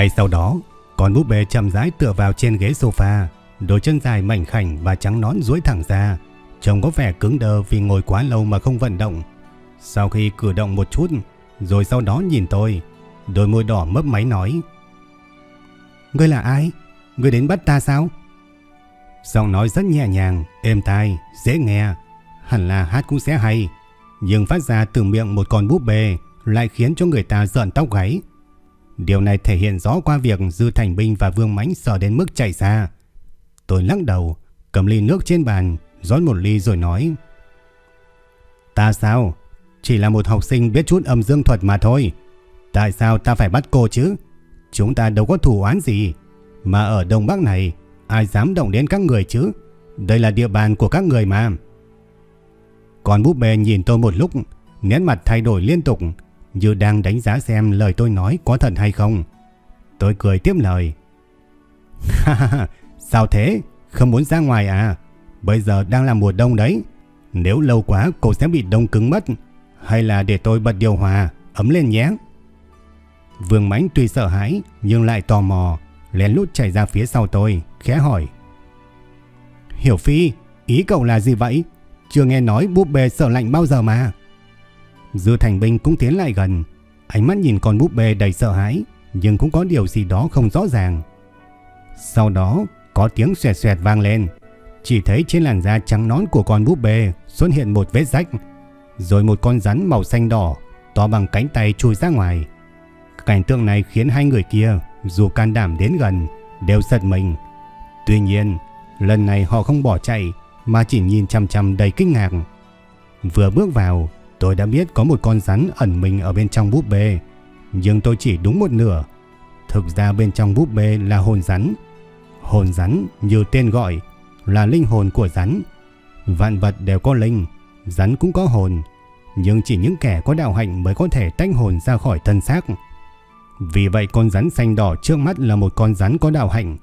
Ngay sau đó, con búp bê chậm rãi tựa vào trên ghế sofa, đôi chân dài mảnh khảnh và trắng nón duỗi thẳng ra, trông có vẻ cứng đờ vì ngồi quá lâu mà không vận động. Sau khi cử động một chút, rồi sau đó nhìn tôi, đôi môi đỏ mấp máy nói: "Ngươi là ai? Ngươi đến bắt ta sao?" Giọng nói rất nhẹ nhàng, êm tai, dễ nghe, hẳn là hát cũng sẽ hay, nhưng phát ra từ miệng một con búp bê lại khiến cho người ta giận tóc gáy. Điều này thể hiện rõ qua việc Dư Thành Binh và Vương Mãnh sợ đến mức chạy ra. Tôi lắc đầu, cầm ly nước trên bàn, rót một ly rồi nói. Ta sao? Chỉ là một học sinh biết chút âm dương thuật mà thôi. Tại sao ta phải bắt cô chứ? Chúng ta đâu có thủ oán gì. Mà ở Đông Bắc này, ai dám động đến các người chứ? Đây là địa bàn của các người mà. Còn búp bê nhìn tôi một lúc, nét mặt thay đổi liên tục, như đang đánh giá xem lời tôi nói có thật hay không. Tôi cười tiếp lời. Ha ha ha, sao thế? Không muốn ra ngoài à? Bây giờ đang là mùa đông đấy. Nếu lâu quá cô sẽ bị đông cứng mất. Hay là để tôi bật điều hòa, ấm lên nhé. Vương Mãnh tuy sợ hãi nhưng lại tò mò, lén lút chạy ra phía sau tôi, khẽ hỏi. Hiểu Phi, ý cậu là gì vậy? Chưa nghe nói búp bê sợ lạnh bao giờ mà. Dư Thành Binh cũng tiến lại gần, ánh mắt nhìn con búp bê đầy sợ hãi, nhưng cũng có điều gì đó không rõ ràng. Sau đó, có tiếng xoẹt xoẹt vang lên, chỉ thấy trên làn da trắng nón của con búp bê xuất hiện một vết rách, rồi một con rắn màu xanh đỏ to bằng cánh tay chui ra ngoài. Cảnh tượng này khiến hai người kia dù can đảm đến gần đều giật mình. Tuy nhiên, lần này họ không bỏ chạy mà chỉ nhìn chăm chăm đầy kinh ngạc. Vừa bước vào, Tôi đã biết có một con rắn ẩn mình ở bên trong búp bê, nhưng tôi chỉ đúng một nửa. Thực ra bên trong búp bê là hồn rắn. Hồn rắn như tên gọi là linh hồn của rắn. Vạn vật đều có linh, rắn cũng có hồn, nhưng chỉ những kẻ có đạo hạnh mới có thể tách hồn ra khỏi thân xác. Vì vậy con rắn xanh đỏ trước mắt là một con rắn có đạo hạnh.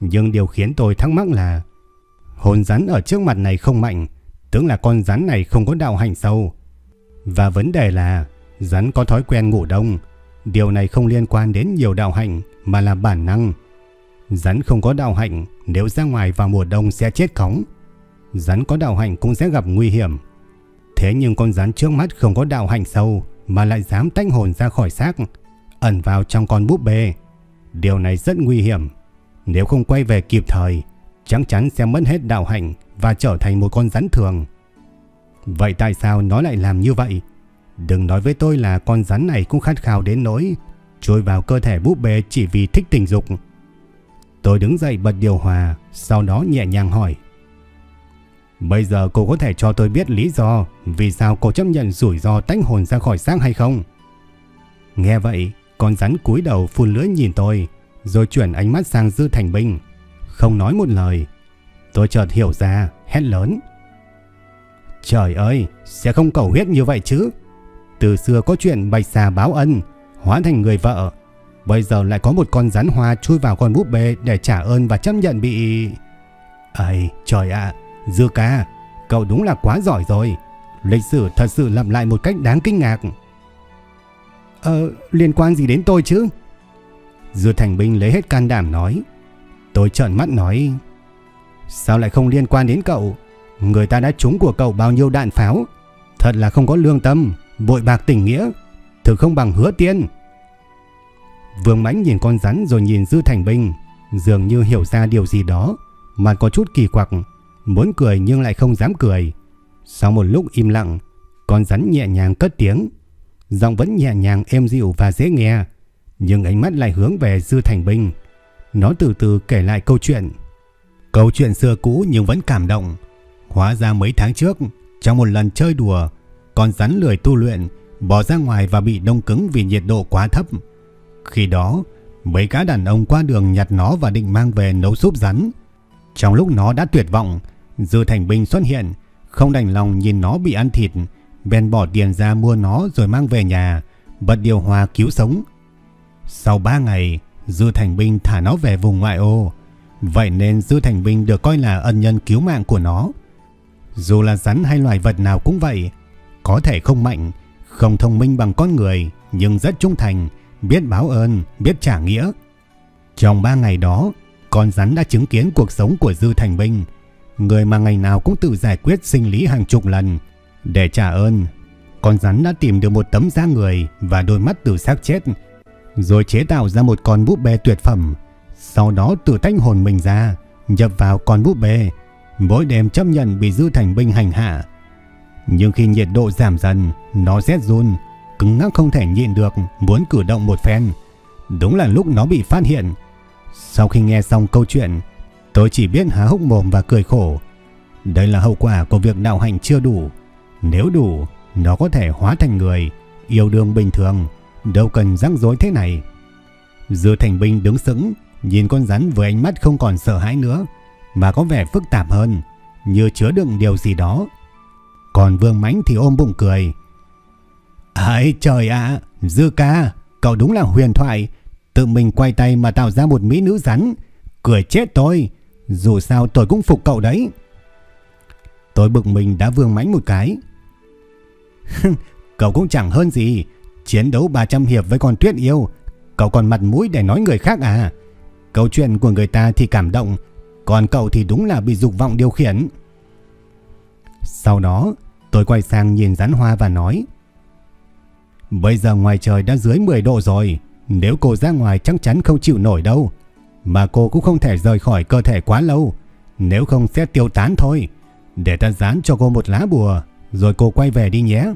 Nhưng điều khiến tôi thắc mắc là hồn rắn ở trước mặt này không mạnh, tức là con rắn này không có đạo hạnh sâu. Và vấn đề là rắn có thói quen ngủ đông. Điều này không liên quan đến nhiều đạo hạnh mà là bản năng. Rắn không có đạo hạnh nếu ra ngoài vào mùa đông sẽ chết khóng. Rắn có đạo hạnh cũng sẽ gặp nguy hiểm. Thế nhưng con rắn trước mắt không có đạo hạnh sâu mà lại dám tách hồn ra khỏi xác, ẩn vào trong con búp bê. Điều này rất nguy hiểm. Nếu không quay về kịp thời, chắc chắn sẽ mất hết đạo hạnh và trở thành một con rắn thường. Vậy tại sao nó lại làm như vậy? Đừng nói với tôi là con rắn này cũng khát khao đến nỗi trôi vào cơ thể búp bê chỉ vì thích tình dục. Tôi đứng dậy bật điều hòa, sau đó nhẹ nhàng hỏi. Bây giờ cô có thể cho tôi biết lý do vì sao cô chấp nhận rủi ro tách hồn ra khỏi xác hay không? Nghe vậy, con rắn cúi đầu phun lưỡi nhìn tôi, rồi chuyển ánh mắt sang Dư Thành Binh. Không nói một lời. Tôi chợt hiểu ra, hét lớn. Trời ơi, sẽ không cầu huyết như vậy chứ. Từ xưa có chuyện bạch xà báo ân, hóa thành người vợ. Bây giờ lại có một con rắn hoa chui vào con búp bê để trả ơn và chấp nhận bị... Ây, trời ạ, Dư ca, cậu đúng là quá giỏi rồi. Lịch sử thật sự lặp lại một cách đáng kinh ngạc. Ờ, liên quan gì đến tôi chứ? Dư Thành Binh lấy hết can đảm nói. Tôi trợn mắt nói. Sao lại không liên quan đến cậu? Người ta đã trúng của cậu bao nhiêu đạn pháo Thật là không có lương tâm, Bội bạc tình nghĩa Thực không bằng hứa tiên Vương Mãnh nhìn con rắn rồi nhìn Dư Thành Binh Dường như hiểu ra điều gì đó Mà có chút kỳ quặc, Muốn cười nhưng lại không dám cười Sau một lúc im lặng, Con rắn nhẹ nhàng cất tiếng, Giọng vẫn nhẹ nhàng êm dịu và dễ nghe, Nhưng ánh mắt lại hướng về Dư Thành Binh Nó từ từ kể lại câu chuyện. Câu chuyện xưa cũ nhưng vẫn cảm động. Hóa ra mấy tháng trước, trong một lần chơi đùa, con rắn lười tu luyện, bỏ ra ngoài và bị đông cứng vì nhiệt độ quá thấp. Khi đó, mấy cá đàn ông qua đường nhặt nó và định mang về nấu súp rắn. Trong lúc nó đã tuyệt vọng, Dư Thành Bình xuất hiện, không đành lòng nhìn nó bị ăn thịt, bèn bỏ tiền ra mua nó rồi mang về nhà, bật điều hòa cứu sống. Sau 3 ngày, Dư Thành Bình thả nó về vùng ngoại ô, vậy nên Dư Thành Bình được coi là ân nhân cứu mạng của nó. Dù là rắn hay loài vật nào cũng vậy, có thể không mạnh, không thông minh bằng con người, nhưng rất trung thành, biết báo ơn, biết trả nghĩa. Trong 3 ngày đó, con rắn đã chứng kiến cuộc sống của Dư Thành Binh, người mà ngày nào cũng tự giải quyết sinh lý hàng chục lần. Để trả ơn, con rắn đã tìm được một tấm da người và đôi mắt từ xác chết, rồi chế tạo ra một con búp bê tuyệt phẩm. Sau đó tự tách hồn mình ra, nhập vào con búp bê, mỗi đêm chấp nhận bị Dư Thành Binh hành hạ. Nhưng khi nhiệt độ giảm dần, nó rét run, cứng ngắc không thể nhịn được, muốn cử động một phen. Đúng là lúc nó bị phát hiện. Sau khi nghe xong câu chuyện, tôi chỉ biết há hốc mồm và cười khổ. Đây là hậu quả của việc đạo hành chưa đủ. Nếu đủ, nó có thể hóa thành người, yêu đương bình thường, đâu cần rắc rối thế này. Dư Thành Binh đứng sững, nhìn con rắn với ánh mắt không còn sợ hãi nữa, mà có vẻ phức tạp hơn, như chứa đựng điều gì đó. Còn Vương Mãnh thì ôm bụng cười. Ây trời ạ, Dư ca, cậu đúng là huyền thoại, tự mình quay tay mà tạo ra một mỹ nữ rắn, cười chết tôi, dù sao tôi cũng phục cậu đấy. Tôi bực mình đã Vương Mãnh một cái. cậu cũng chẳng hơn gì, chiến đấu 300 hiệp với con tuyết yêu, cậu còn mặt mũi để nói người khác à? Câu chuyện của người ta thì cảm động, còn cậu thì đúng là bị dục vọng điều khiển. Sau đó, tôi quay sang nhìn rắn hoa và nói Bây giờ ngoài trời đã dưới 10 độ rồi, nếu cô ra ngoài chắc chắn không chịu nổi đâu. Mà cô cũng không thể rời khỏi cơ thể quá lâu, nếu không sẽ tiêu tán thôi. Để ta dán cho cô một lá bùa, rồi cô quay về đi nhé.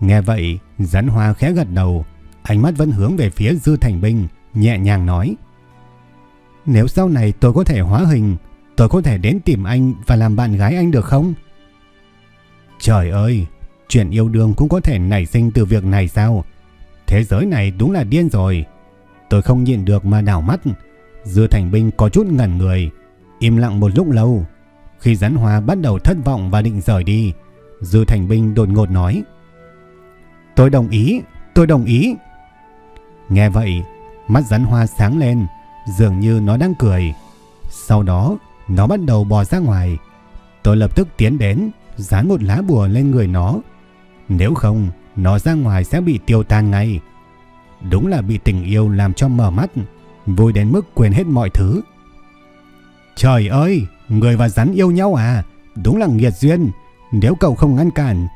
Nghe vậy, rắn hoa khẽ gật đầu, ánh mắt vẫn hướng về phía Dư Thành Binh, nhẹ nhàng nói. Nếu sau này tôi có thể hóa hình, tôi có thể đến tìm anh và làm bạn gái anh được không? Trời ơi, chuyện yêu đương cũng có thể nảy sinh từ việc này sao? Thế giới này đúng là điên rồi. Tôi không nhịn được mà đảo mắt. Dư Thành Binh có chút ngẩn người, im lặng một lúc lâu. Khi rắn hoa bắt đầu thất vọng và định rời đi, Dư Thành Binh đột ngột nói. Tôi đồng ý, tôi đồng ý. Nghe vậy, mắt rắn hoa sáng lên, dường như nó đang cười. Sau đó, nó bắt đầu bò ra ngoài. Tôi lập tức tiến đến, dán một lá bùa lên người nó. Nếu không, nó ra ngoài sẽ bị tiêu tan ngay. Đúng là bị tình yêu làm cho mở mắt, vui đến mức quên hết mọi thứ. Trời ơi, người và rắn yêu nhau à? Đúng là nghiệt duyên. Nếu cậu không ngăn cản,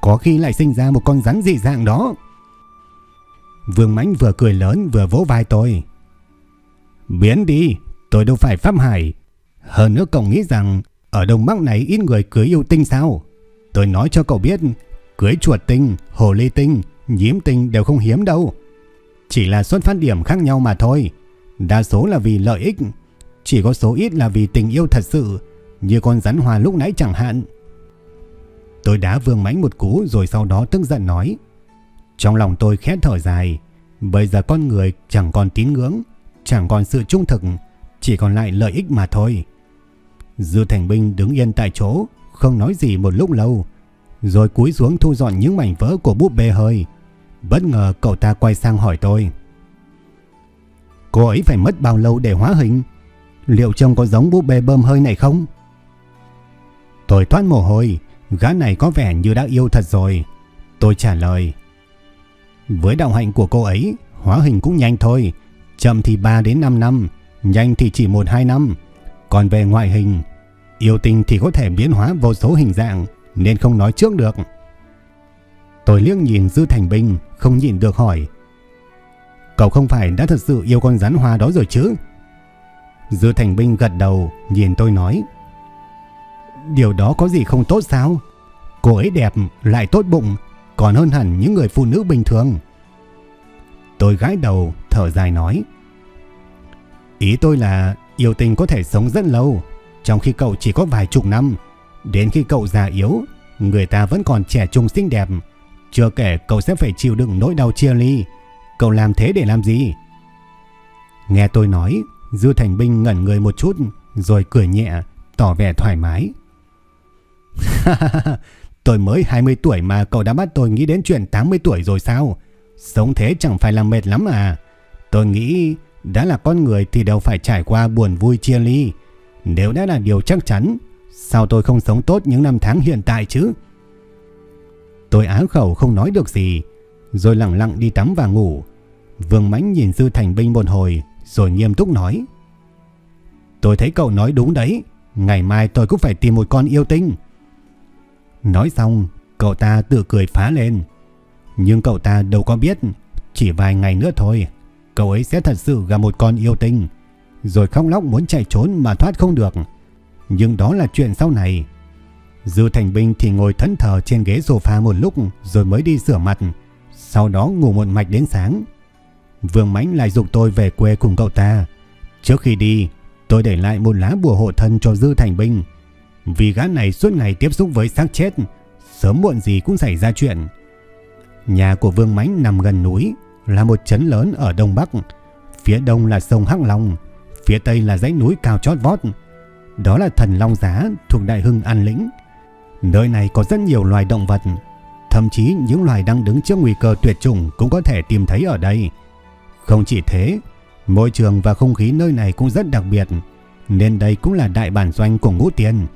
có khi lại sinh ra một con rắn dị dạng đó. Vương Mãnh vừa cười lớn vừa vỗ vai tôi. Biến đi, tôi đâu phải pháp hải. Hơn nữa cậu nghĩ rằng ở Đông Bắc này ít người cưới yêu tinh sao? Tôi nói cho cậu biết, cưới chuột tinh, hồ ly tinh, nhiễm tinh đều không hiếm đâu. Chỉ là xuất phát điểm khác nhau mà thôi. Đa số là vì lợi ích, chỉ có số ít là vì tình yêu thật sự, như con rắn hoa lúc nãy chẳng hạn. Tôi đá Vương Mãnh một cú rồi sau đó tức giận nói. Trong lòng tôi khét thở dài, bây giờ con người chẳng còn tín ngưỡng, chẳng còn sự trung thực, chỉ còn lại lợi ích mà thôi. Dư Thành Binh đứng yên tại chỗ, không nói gì một lúc lâu, rồi cúi xuống thu dọn những mảnh vỡ của búp bê hơi. Bất ngờ cậu ta quay sang hỏi tôi. Cô ấy phải mất bao lâu để hóa hình? Liệu trông có giống búp bê bơm hơi này không? Tôi toát mồ hôi, gã này có vẻ như đã yêu thật rồi. Tôi trả lời. Với đạo hạnh của cô ấy, hóa hình cũng nhanh thôi. Chậm thì 3 đến 5 năm, nhanh thì chỉ 1-2 năm. Còn về ngoại hình, yêu tinh thì có thể biến hóa vô số hình dạng nên không nói trước được. Tôi liếc nhìn Dư Thành Binh, không nhìn được hỏi. Cậu không phải đã thật sự yêu con rắn hoa đó rồi chứ? Dư Thành Binh gật đầu, nhìn tôi nói. Điều đó có gì không tốt sao? Cô ấy đẹp, lại tốt bụng, còn hơn hẳn những người phụ nữ bình thường. Tôi gãi đầu, thở dài nói. Ý tôi là yêu tình có thể sống rất lâu, trong khi cậu chỉ có vài chục năm. Đến khi cậu già yếu, người ta vẫn còn trẻ trung xinh đẹp. Chưa kể cậu sẽ phải chịu đựng nỗi đau chia ly. Cậu làm thế để làm gì? Nghe tôi nói, Dư Thành Binh ngẩn người một chút, rồi cười nhẹ, tỏ vẻ thoải mái. tôi mới 20 tuổi mà cậu đã bắt tôi nghĩ đến chuyện 80 tuổi rồi sao? Sống thế chẳng phải là mệt lắm à? Tôi nghĩ đã là con người thì đều phải trải qua buồn vui chia ly. Nếu đã là điều chắc chắn, sao tôi không sống tốt những năm tháng hiện tại chứ? Tôi á khẩu không nói được gì, rồi lặng lặng đi tắm và ngủ. Vương Mãnh nhìn Dư Thành Binh một hồi, rồi nghiêm túc nói. Tôi thấy cậu nói đúng đấy, ngày mai tôi cũng phải tìm một con yêu tinh. Nói xong, cậu ta tự cười phá lên. Nhưng cậu ta đâu có biết, chỉ vài ngày nữa thôi, cậu ấy sẽ thật sự gặp một con yêu tinh, rồi khóc lóc muốn chạy trốn mà thoát không được. Nhưng đó là chuyện sau này. Dư Thành Binh thì ngồi thẫn thờ trên ghế sofa một lúc rồi mới đi rửa mặt, sau đó ngủ một mạch đến sáng. Vương Mãnh lại dục tôi về quê cùng cậu ta. Trước khi đi, tôi để lại một lá bùa hộ thân cho Dư Thành Binh. Vì gã này suốt ngày tiếp xúc với xác chết, sớm muộn gì cũng xảy ra chuyện. Nhà của Vương Mãnh nằm gần núi, là một trấn lớn ở Đông Bắc. Phía đông là sông Hắc Long, phía tây là dãy núi cao chót vót. Đó là thần Long Giá thuộc Đại Hưng An Lĩnh. Nơi này có rất nhiều loài động vật, thậm chí những loài đang đứng trước nguy cơ tuyệt chủng cũng có thể tìm thấy ở đây. Không chỉ thế, môi trường và không khí nơi này cũng rất đặc biệt, nên đây cũng là đại bản doanh của ngũ tiền.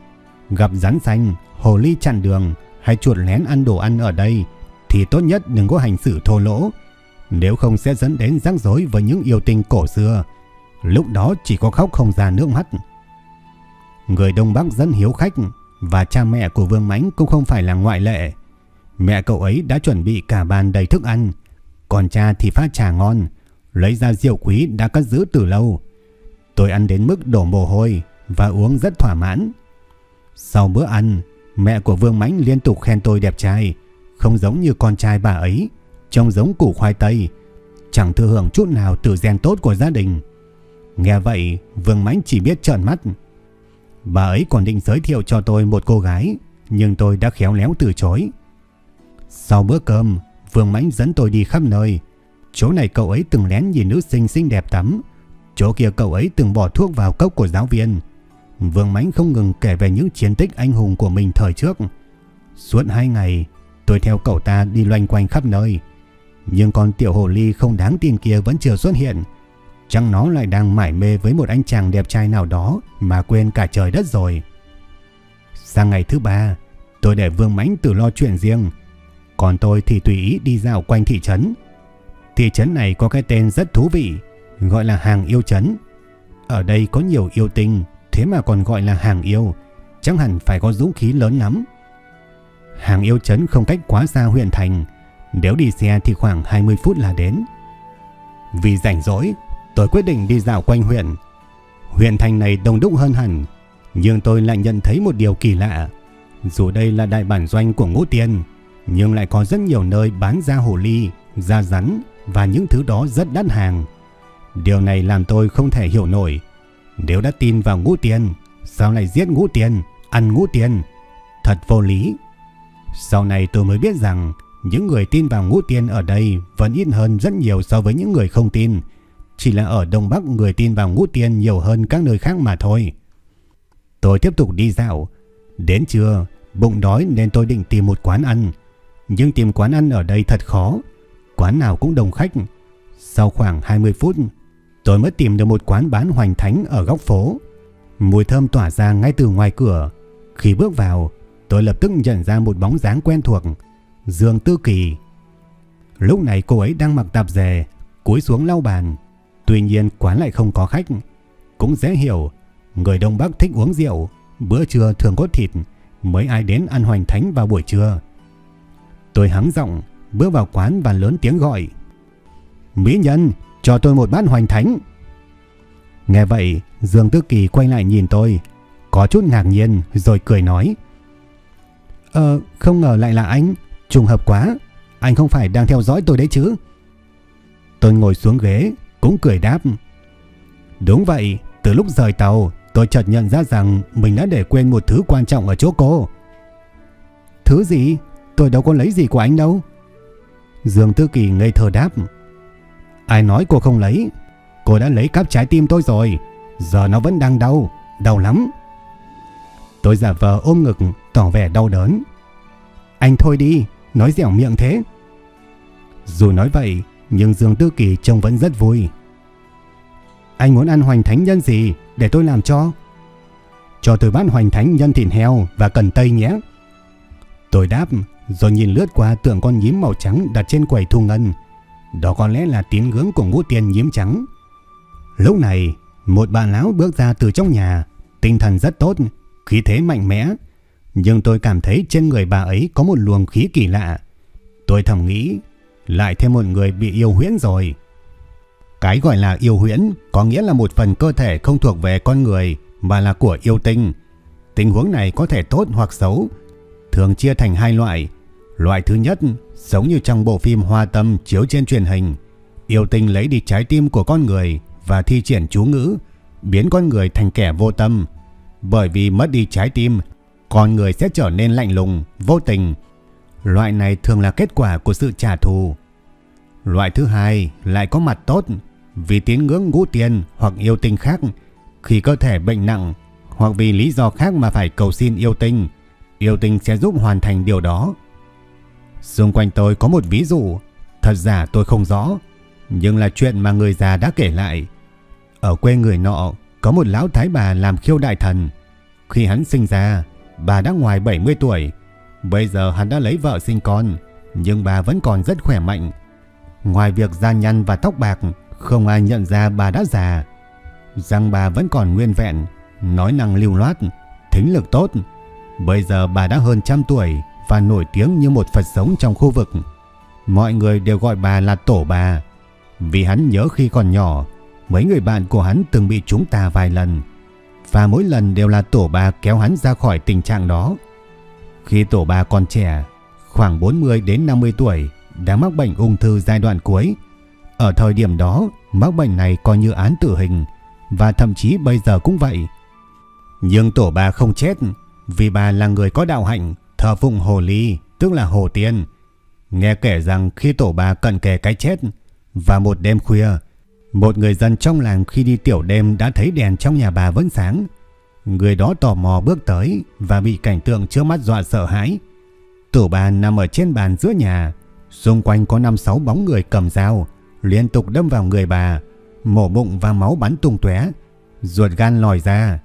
Gặp rắn xanh, hồ ly chặn đường hay chuột lén ăn đồ ăn ở đây thì tốt nhất đừng có hành xử thô lỗ, nếu không sẽ dẫn đến rắc rối với những yêu tình cổ xưa. Lúc đó chỉ có khóc không ra nước mắt. Người Đông Bắc dân hiếu khách và cha mẹ của Vương Mãnh cũng không phải là ngoại lệ. Mẹ cậu ấy đã chuẩn bị cả bàn đầy thức ăn, còn cha thì phát trà ngon, lấy ra rượu quý đã cất giữ từ lâu. Tôi ăn đến mức đổ mồ hôi và uống rất thỏa mãn. Sau bữa ăn, mẹ của Vương Mãnh liên tục khen tôi đẹp trai, không giống như con trai bà ấy, trông giống củ khoai tây, chẳng thừa hưởng chút nào từ gen tốt của gia đình. Nghe vậy, Vương Mãnh chỉ biết trợn mắt. Bà ấy còn định giới thiệu cho tôi một cô gái, nhưng tôi đã khéo léo từ chối. Sau bữa cơm, Vương Mãnh dẫn tôi đi khắp nơi. Chỗ này cậu ấy từng lén nhìn nữ sinh xinh đẹp tắm. Chỗ kia cậu ấy từng bỏ thuốc vào cốc của giáo viên. Vương Mãnh không ngừng kể về những chiến tích anh hùng của mình thời trước. Suốt hai ngày, tôi theo cậu ta đi loanh quanh khắp nơi. Nhưng con tiểu hồ ly không đáng tin kia vẫn chưa xuất hiện. Chẳng nó lại đang mải mê với một anh chàng đẹp trai nào đó mà quên cả trời đất rồi. Sang ngày thứ ba, tôi để Vương Mãnh tự lo chuyện riêng. Còn tôi thì tùy ý đi dạo quanh thị trấn. Thị trấn này có cái tên rất thú vị, gọi là hàng yêu trấn. Ở đây có nhiều yêu tinh, thế mà còn gọi là hàng yêu, chẳng hẳn phải có dũng khí lớn lắm. Hàng yêu trấn không cách quá xa huyện thành, nếu đi xe thì khoảng 20 phút là đến. Vì rảnh rỗi, tôi quyết định đi dạo quanh huyện. Huyện thành này đông đúc hơn hẳn, nhưng tôi lại nhận thấy một điều kỳ lạ. Dù đây là đại bản doanh của ngũ tiên, nhưng lại có rất nhiều nơi bán da hồ ly, da rắn và những thứ đó rất đắt hàng. Điều này làm tôi không thể hiểu nổi. Nếu đã tin vào ngũ tiên, sao lại giết ngũ tiên, ăn ngũ tiên? Thật vô lý. Sau này tôi mới biết rằng những người tin vào ngũ tiên ở đây vẫn ít hơn rất nhiều so với những người không tin. Chỉ là ở Đông Bắc người tin vào ngũ tiên nhiều hơn các nơi khác mà thôi. Tôi tiếp tục đi dạo. Đến trưa, bụng đói nên tôi định tìm một quán ăn. Nhưng tìm quán ăn ở đây thật khó. Quán nào cũng đông khách. Sau khoảng 20 phút, tôi mới tìm được một quán bán hoành thánh ở góc phố. Mùi thơm tỏa ra ngay từ ngoài cửa. Khi bước vào, tôi lập tức nhận ra một bóng dáng quen thuộc. Dương Tư Kỳ. Lúc này cô ấy đang mặc tạp dề, cúi xuống lau bàn. Tuy nhiên quán lại không có khách. Cũng dễ hiểu, người Đông Bắc thích uống rượu, bữa trưa thường có thịt, mới ai đến ăn hoành thánh vào buổi trưa. Tôi hắng giọng, bước vào quán và lớn tiếng gọi. Mỹ nhân, cho tôi một bát hoành thánh. Nghe vậy, Dương Tư Kỳ quay lại nhìn tôi, có chút ngạc nhiên rồi cười nói. Ờ, không ngờ lại là anh, trùng hợp quá, anh không phải đang theo dõi tôi đấy chứ. Tôi ngồi xuống ghế, cũng cười đáp. Đúng vậy, từ lúc rời tàu, tôi chợt nhận ra rằng mình đã để quên một thứ quan trọng ở chỗ cô. Thứ gì? Tôi đâu có lấy gì của anh đâu. Dương Tư Kỳ ngây thơ đáp. Ai nói cô không lấy? Cô đã lấy cắp trái tim tôi rồi. Giờ nó vẫn đang đau, đau lắm. Tôi giả vờ ôm ngực, tỏ vẻ đau đớn. Anh thôi đi, nói dẻo miệng thế. Dù nói vậy, nhưng Dương Tư Kỳ trông vẫn rất vui. Anh muốn ăn hoành thánh nhân gì để tôi làm cho? Cho tôi bát hoành thánh nhân thịt heo và cần tây nhé. Tôi đáp rồi nhìn lướt qua tượng con nhím màu trắng đặt trên quầy thu ngân. Đó có lẽ là tín ngưỡng của ngũ tiên nhím trắng. Lúc này, một bà lão bước ra từ trong nhà, tinh thần rất tốt, khí thế mạnh mẽ. Nhưng tôi cảm thấy trên người bà ấy có một luồng khí kỳ lạ. Tôi thầm nghĩ, lại thêm một người bị yêu huyễn rồi. Cái gọi là yêu huyễn có nghĩa là một phần cơ thể không thuộc về con người mà là của yêu tinh. Tình huống này có thể tốt hoặc xấu, thường chia thành hai loại. Loại thứ nhất, giống như trong bộ phim Hoa Tâm chiếu trên truyền hình, yêu tinh lấy đi trái tim của con người và thi triển chú ngữ, biến con người thành kẻ vô tâm. Bởi vì mất đi trái tim, con người sẽ trở nên lạnh lùng, vô tình. Loại này thường là kết quả của sự trả thù. Loại thứ hai lại có mặt tốt, vì tín ngưỡng ngũ tiên hoặc yêu tinh khác, khi cơ thể bệnh nặng hoặc vì lý do khác mà phải cầu xin yêu tinh, yêu tinh sẽ giúp hoàn thành điều đó. Xung quanh tôi có một ví dụ, thật giả tôi không rõ, nhưng là chuyện mà người già đã kể lại. Ở quê người nọ có một lão thái bà làm khiêu đại thần. Khi hắn sinh ra, bà đã ngoài 70 tuổi. Bây giờ hắn đã lấy vợ sinh con, nhưng bà vẫn còn rất khỏe mạnh. Ngoài việc da nhăn và tóc bạc, không ai nhận ra bà đã già. Răng bà vẫn còn nguyên vẹn, nói năng lưu loát, thính lực tốt. Bây giờ bà đã hơn trăm tuổi và nổi tiếng như một Phật sống trong khu vực. Mọi người đều gọi bà là tổ bà. Vì hắn nhớ khi còn nhỏ, mấy người bạn của hắn từng bị chúng ta vài lần. Và mỗi lần đều là tổ bà kéo hắn ra khỏi tình trạng đó. Khi tổ bà còn trẻ, khoảng 40 đến 50 tuổi, đã mắc bệnh ung thư giai đoạn cuối. Ở thời điểm đó, mắc bệnh này coi như án tử hình, và thậm chí bây giờ cũng vậy. Nhưng tổ bà không chết, vì bà là người có đạo hạnh, thờ phụng hồ ly, tức là hồ tiên. Nghe kể rằng khi tổ bà cận kề cái chết, và một đêm khuya, một người dân trong làng khi đi tiểu đêm đã thấy đèn trong nhà bà vẫn sáng. Người đó tò mò bước tới và bị cảnh tượng trước mắt dọa sợ hãi. Tổ bà nằm ở trên bàn giữa nhà, xung quanh có 5-6 bóng người cầm dao, liên tục đâm vào người bà, mổ bụng và máu bắn tung tóe, ruột gan lòi ra.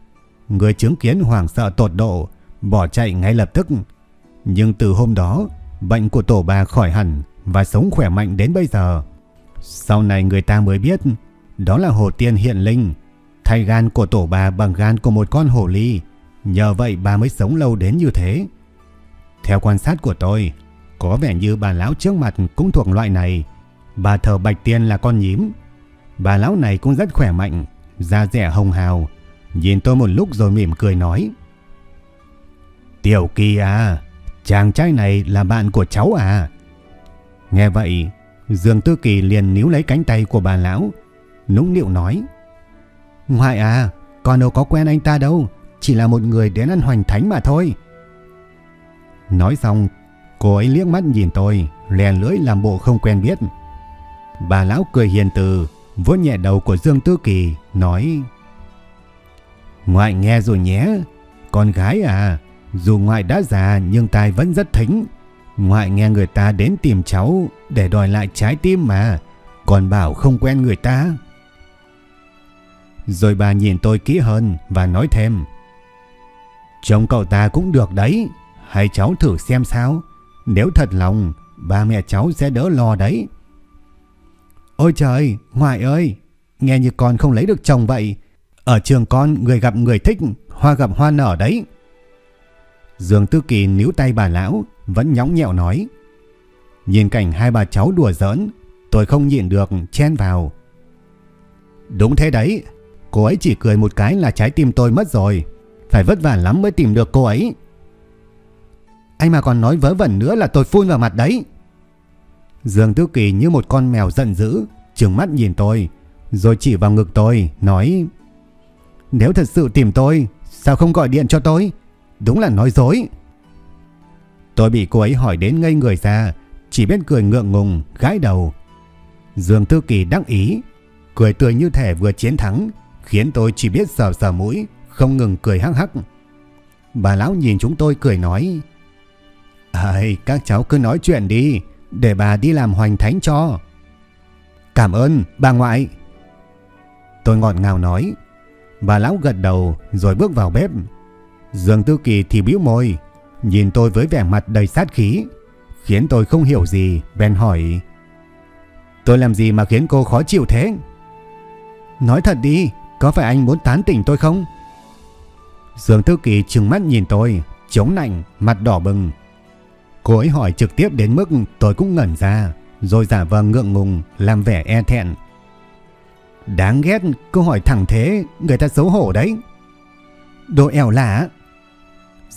Người chứng kiến hoảng sợ tột độ, bỏ chạy ngay lập tức. Nhưng từ hôm đó, bệnh của tổ bà khỏi hẳn và sống khỏe mạnh đến bây giờ. Sau này người ta mới biết, đó là hồ tiên hiện linh, thay gan của tổ bà bằng gan của một con hồ ly. Nhờ vậy bà mới sống lâu đến như thế. Theo quan sát của tôi, có vẻ như bà lão trước mặt cũng thuộc loại này. Bà thờ Bạch Tiên là con nhím. Bà lão này cũng rất khỏe mạnh, da rẻ hồng hào. Nhìn tôi một lúc rồi mỉm cười nói. Tiểu Kỳ à, chàng trai này là bạn của cháu à? Nghe vậy, Dương Tư Kỳ liền níu lấy cánh tay của bà lão, nũng nịu nói. Ngoại à, con đâu có quen anh ta đâu, chỉ là một người đến ăn hoành thánh mà thôi. Nói xong, cô ấy liếc mắt nhìn tôi, lèn lưỡi làm bộ không quen biết. Bà lão cười hiền từ, vuốt nhẹ đầu của Dương Tư Kỳ, nói Ngoại nghe rồi nhé, con gái à, dù ngoại đã già nhưng tai vẫn rất thính. Ngoại nghe người ta đến tìm cháu để đòi lại trái tim mà, còn bảo không quen người ta. Rồi bà nhìn tôi kỹ hơn và nói thêm. Chồng cậu ta cũng được đấy, hay cháu thử xem sao. Nếu thật lòng, ba mẹ cháu sẽ đỡ lo đấy. Ôi trời, ngoại ơi, nghe như con không lấy được chồng vậy. Ở trường con người gặp người thích, hoa gặp hoa nở đấy. Dương Tư Kỳ níu tay bà lão, vẫn nhõng nhẹo nói. Nhìn cảnh hai bà cháu đùa giỡn, tôi không nhịn được chen vào. Đúng thế đấy, cô ấy chỉ cười một cái là trái tim tôi mất rồi. Phải vất vả lắm mới tìm được cô ấy. Anh mà còn nói vớ vẩn nữa là tôi phun vào mặt đấy. Dương Tư Kỳ như một con mèo giận dữ, trừng mắt nhìn tôi, rồi chỉ vào ngực tôi, nói Nếu thật sự tìm tôi, sao không gọi điện cho tôi? Đúng là nói dối. Tôi bị cô ấy hỏi đến ngây người ra, chỉ biết cười ngượng ngùng, gãi đầu. Dương Tư Kỳ đắc ý, cười tươi như thể vừa chiến thắng, khiến tôi chỉ biết sờ sờ mũi, không ngừng cười hắc hắc. Bà lão nhìn chúng tôi cười nói, Ây, các cháu cứ nói chuyện đi, để bà đi làm hoành thánh cho. Cảm ơn, bà ngoại. Tôi ngọt ngào nói. Bà lão gật đầu rồi bước vào bếp. Dương Tư Kỳ thì bĩu môi, nhìn tôi với vẻ mặt đầy sát khí, khiến tôi không hiểu gì, bèn hỏi. Tôi làm gì mà khiến cô khó chịu thế? Nói thật đi, có phải anh muốn tán tỉnh tôi không? Dương Tư Kỳ trừng mắt nhìn tôi, chống nạnh, mặt đỏ bừng. Cô ấy hỏi trực tiếp đến mức tôi cũng ngẩn ra, rồi giả vờ ngượng ngùng, làm vẻ e thẹn. Đáng ghét, câu hỏi thẳng thế, người ta xấu hổ đấy. Đồ ẻo lạ.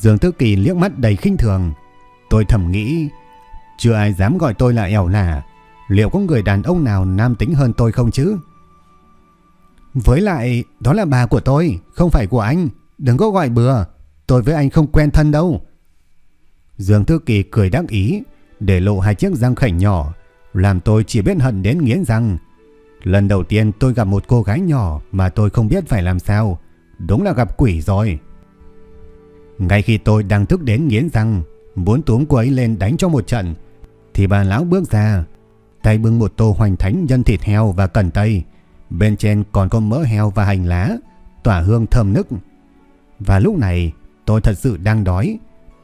Dương Tư Kỳ liếc mắt đầy khinh thường. Tôi thầm nghĩ, chưa ai dám gọi tôi là ẻo lạ. Liệu có người đàn ông nào nam tính hơn tôi không chứ? Với lại, đó là bà của tôi, không phải của anh. Đừng có gọi bừa, tôi với anh không quen thân đâu. Dương Tư Kỳ cười đắc ý, để lộ hai chiếc răng khảnh nhỏ, làm tôi chỉ biết hận đến nghiến răng. Lần đầu tiên tôi gặp một cô gái nhỏ mà tôi không biết phải làm sao, đúng là gặp quỷ rồi. Ngay khi tôi đang thức đến nghiến răng, muốn túm cô ấy lên đánh cho một trận, thì bà lão bước ra, tay bưng một tô hoành thánh nhân thịt heo và cần tây, bên trên còn có mỡ heo và hành lá, tỏa hương thơm nức. Và lúc này, tôi thật sự đang đói,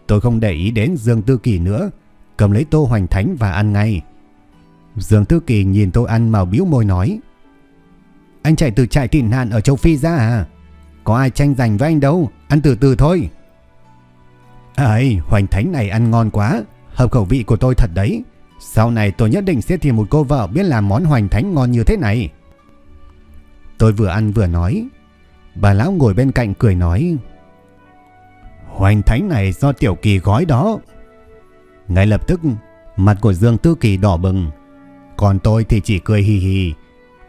Tôi không để ý đến Dương Tư Kỳ nữa, cầm lấy tô hoành thánh và ăn ngay. Dương Tư Kỳ nhìn tôi ăn màu biếu môi nói. Anh chạy từ trại tị nạn ở châu Phi ra à? Có ai tranh giành với anh đâu, ăn từ từ thôi. Ây, hoành thánh này ăn ngon quá, hợp khẩu vị của tôi thật đấy. Sau này tôi nhất định sẽ tìm một cô vợ biết làm món hoành thánh ngon như thế này. Tôi vừa ăn vừa nói. Bà lão ngồi bên cạnh cười nói. Hoành thánh này do Tiểu Kỳ gói đó. Ngay lập tức, mặt của Dương Tư Kỳ đỏ bừng. Còn tôi thì chỉ cười hì hì.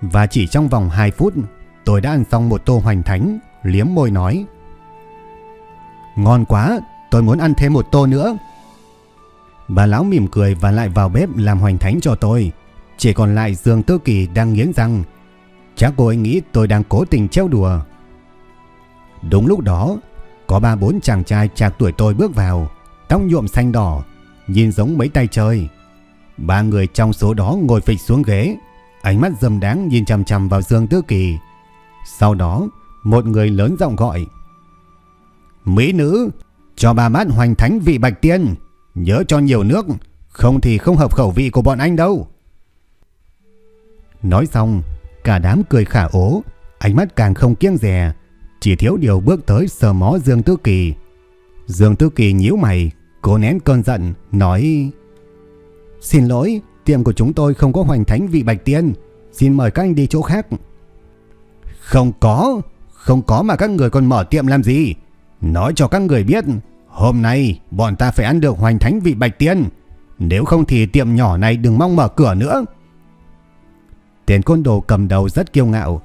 Và chỉ trong vòng 2 phút, tôi đã ăn xong một tô hoành thánh, liếm môi nói. Ngon quá, tôi muốn ăn thêm một tô nữa. Bà lão mỉm cười và lại vào bếp làm hoành thánh cho tôi. Chỉ còn lại Dương Tư Kỳ đang nghiến răng. Chắc cô ấy nghĩ tôi đang cố tình treo đùa. Đúng lúc đó, có ba bốn chàng trai chạc tuổi tôi bước vào, tóc nhuộm xanh đỏ, nhìn giống mấy tay chơi. Ba người trong số đó ngồi phịch xuống ghế, ánh mắt dầm đáng nhìn chằm chằm vào Dương Tư Kỳ. Sau đó, một người lớn giọng gọi. Mỹ nữ, cho ba mát hoành thánh vị bạch tiên, nhớ cho nhiều nước, không thì không hợp khẩu vị của bọn anh đâu. Nói xong, cả đám cười khả ố, ánh mắt càng không kiêng dè, chỉ thiếu điều bước tới sờ mó Dương Tư Kỳ. Dương Tư Kỳ nhíu mày, cố nén cơn giận, nói Xin lỗi, tiệm của chúng tôi không có hoành thánh vị bạch tiên. Xin mời các anh đi chỗ khác. Không có, không có mà các người còn mở tiệm làm gì. Nói cho các người biết, hôm nay bọn ta phải ăn được hoành thánh vị bạch tiên. Nếu không thì tiệm nhỏ này đừng mong mở cửa nữa. Tiền côn đồ cầm đầu rất kiêu ngạo,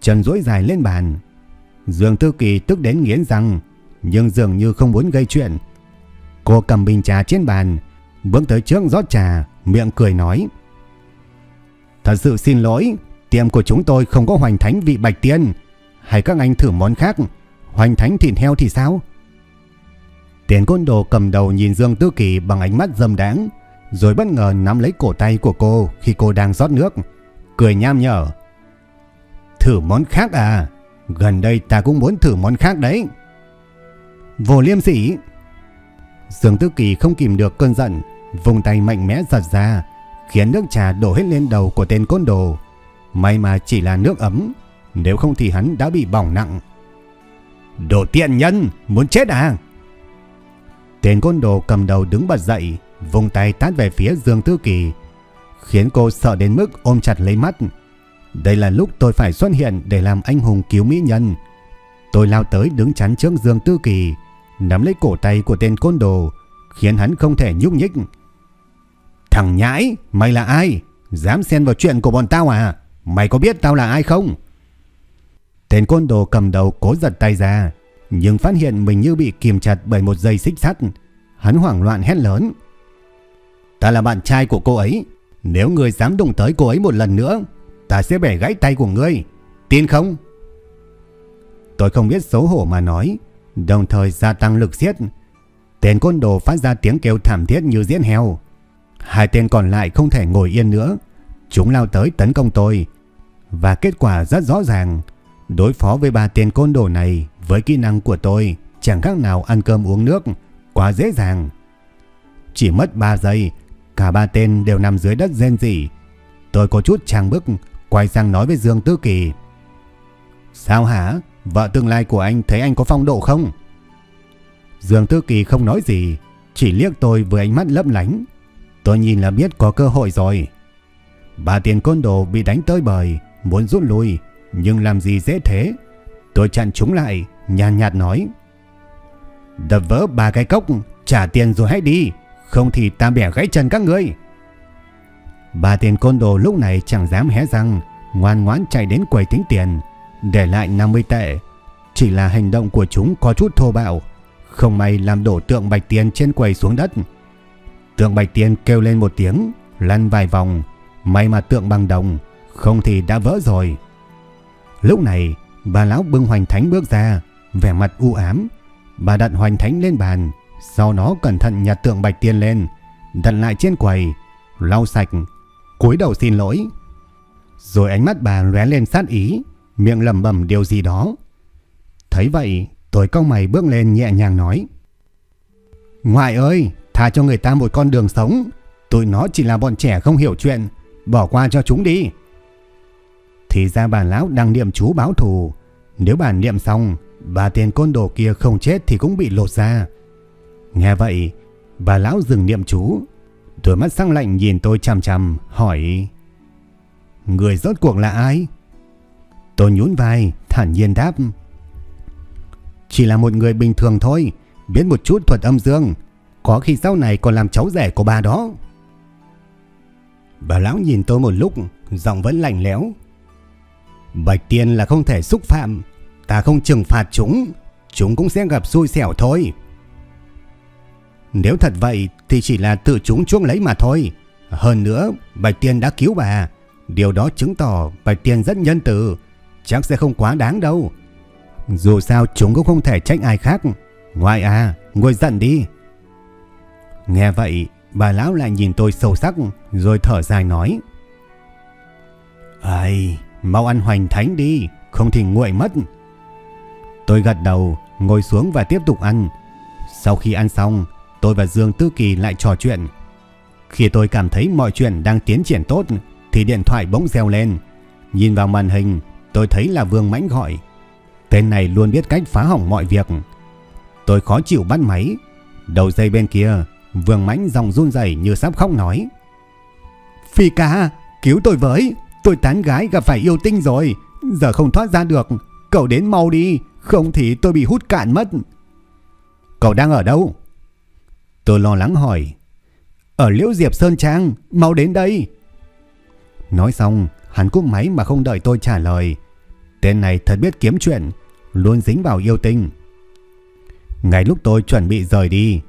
chân rỗi dài lên bàn, Dương Tư Kỳ tức đến nghiến răng, nhưng dường như không muốn gây chuyện. Cô cầm bình trà trên bàn, bước tới trước rót trà, miệng cười nói. Thật sự xin lỗi, tiệm của chúng tôi không có hoành thánh vị bạch tiên. Hay các anh thử món khác, hoành thánh thịt heo thì sao? Tiền côn đồ cầm đầu nhìn Dương Tư Kỳ bằng ánh mắt dâm đáng, rồi bất ngờ nắm lấy cổ tay của cô khi cô đang rót nước, cười nham nhở. Thử món khác à? Gần đây ta cũng muốn thử món khác đấy. Vô liêm sỉ. Dương Tư Kỳ không kìm được cơn giận, vùng tay mạnh mẽ giật ra, khiến nước trà đổ hết lên đầu của tên côn đồ. May mà chỉ là nước ấm, nếu không thì hắn đã bị bỏng nặng. Đồ tiện nhân, muốn chết à? Tên côn đồ cầm đầu đứng bật dậy, vùng tay tát về phía Dương Tư Kỳ, khiến cô sợ đến mức ôm chặt lấy mắt, đây là lúc tôi phải xuất hiện để làm anh hùng cứu mỹ nhân. Tôi lao tới đứng chắn trước Dương Tư Kỳ, nắm lấy cổ tay của tên côn đồ, khiến hắn không thể nhúc nhích. Thằng nhãi, mày là ai? Dám xen vào chuyện của bọn tao à? Mày có biết tao là ai không? Tên côn đồ cầm đầu cố giật tay ra, nhưng phát hiện mình như bị kìm chặt bởi một dây xích sắt. Hắn hoảng loạn hét lớn. Ta là bạn trai của cô ấy. Nếu người dám đụng tới cô ấy một lần nữa, ta sẽ bẻ gãy tay của ngươi. Tin không? Tôi không biết xấu hổ mà nói, đồng thời gia tăng lực siết. Tên côn đồ phát ra tiếng kêu thảm thiết như diễn heo. Hai tên còn lại không thể ngồi yên nữa. Chúng lao tới tấn công tôi. Và kết quả rất rõ ràng. Đối phó với ba tên côn đồ này với kỹ năng của tôi chẳng khác nào ăn cơm uống nước. Quá dễ dàng. Chỉ mất 3 giây, cả ba tên đều nằm dưới đất rên rỉ. Tôi có chút trang bức, quay sang nói với Dương Tư Kỳ. Sao hả? Vợ tương lai của anh thấy anh có phong độ không? Dương Tư Kỳ không nói gì, chỉ liếc tôi với ánh mắt lấp lánh. Tôi nhìn là biết có cơ hội rồi. Ba tiền côn đồ bị đánh tới bời, muốn rút lui, nhưng làm gì dễ thế. Tôi chặn chúng lại, nhàn nhạt nói. Đập vỡ ba cái cốc, trả tiền rồi hãy đi, không thì ta bẻ gãy chân các ngươi. Ba tiền côn đồ lúc này chẳng dám hé răng, ngoan ngoãn chạy đến quầy tính tiền, để lại 50 tệ. Chỉ là hành động của chúng có chút thô bạo, không may làm đổ tượng bạch tiền trên quầy xuống đất. Tượng bạch tiền kêu lên một tiếng, lăn vài vòng, may mà tượng bằng đồng, không thì đã vỡ rồi. Lúc này, bà lão bưng hoành thánh bước ra, vẻ mặt u ám. Bà đặt hoành thánh lên bàn, sau đó cẩn thận nhặt tượng bạch tiên lên, đặt lại trên quầy, lau sạch, cúi đầu xin lỗi. Rồi ánh mắt bà lóe lên sát ý, miệng lẩm bẩm điều gì đó. Thấy vậy, tôi cong mày bước lên nhẹ nhàng nói. Ngoại ơi, tha cho người ta một con đường sống. Tụi nó chỉ là bọn trẻ không hiểu chuyện, bỏ qua cho chúng đi. Thì ra bà lão đang niệm chú báo thù. Nếu bà niệm xong, bà tiền côn đồ kia không chết thì cũng bị lột ra. Nghe vậy, bà lão dừng niệm chú. Đôi mắt sang lạnh nhìn tôi chằm chằm, hỏi. Người rốt cuộc là ai? Tôi nhún vai, thản nhiên đáp. Chỉ là một người bình thường thôi, biết một chút thuật âm dương. Có khi sau này còn làm cháu rẻ của bà đó. Bà lão nhìn tôi một lúc, giọng vẫn lạnh lẽo. Bạch tiên là không thể xúc phạm, ta không trừng phạt chúng, chúng cũng sẽ gặp xui xẻo thôi. Nếu thật vậy thì chỉ là tự chúng chuông lấy mà thôi. Hơn nữa, Bạch Tiên đã cứu bà. Điều đó chứng tỏ Bạch Tiên rất nhân từ, chắc sẽ không quá đáng đâu. Dù sao chúng cũng không thể trách ai khác. Ngoài à, ngồi giận đi. Nghe vậy, bà lão lại nhìn tôi sâu sắc rồi thở dài nói. Ai, mau ăn hoành thánh đi, không thì nguội mất. Tôi gật đầu, ngồi xuống và tiếp tục ăn. Sau khi ăn xong, tôi và Dương Tư Kỳ lại trò chuyện. Khi tôi cảm thấy mọi chuyện đang tiến triển tốt, thì điện thoại bỗng reo lên. Nhìn vào màn hình, tôi thấy là Vương Mãnh gọi. Tên này luôn biết cách phá hỏng mọi việc. Tôi khó chịu bắt máy. Đầu dây bên kia, Vương Mãnh giọng run rẩy như sắp khóc nói. Phi ca, cứu tôi với. Tôi tán gái gặp phải yêu tinh rồi. Giờ không thoát ra được. Cậu đến mau đi. Không thì tôi bị hút cạn mất. Cậu đang ở đâu? Tôi lo lắng hỏi. Ở Liễu Diệp Sơn Trang. Mau đến đây. Nói xong, hắn cúp máy mà không đợi tôi trả lời. Tên này thật biết kiếm chuyện, luôn dính vào yêu tinh. Ngay lúc tôi chuẩn bị rời đi,